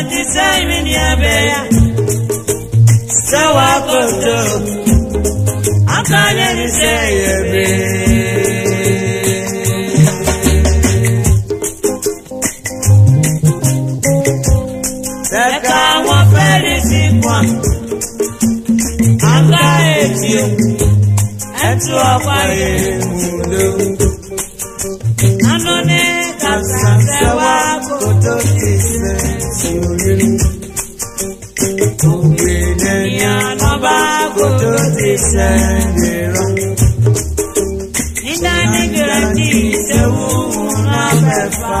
wanti saayimin yaabeeya sawaa koto akaaleni seeyebe. Sẹ́ka wọn fẹ́rẹ̀ sí kwan, àgbá ètí o, ẹ̀tú ọ̀pá yẹn mú lóhùn. Nánú ní kàkà wá kó tó kìí Nígbà nígbà tí ìṣẹ́wó òun náà fẹ́ fa.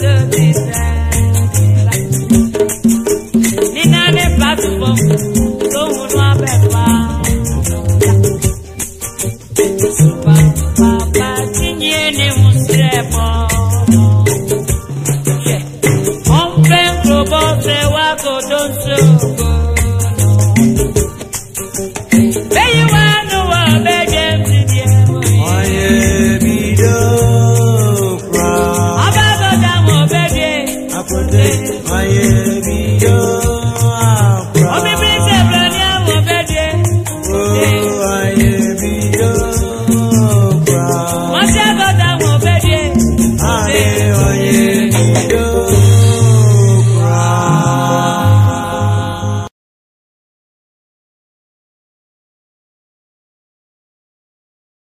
Jagdish do.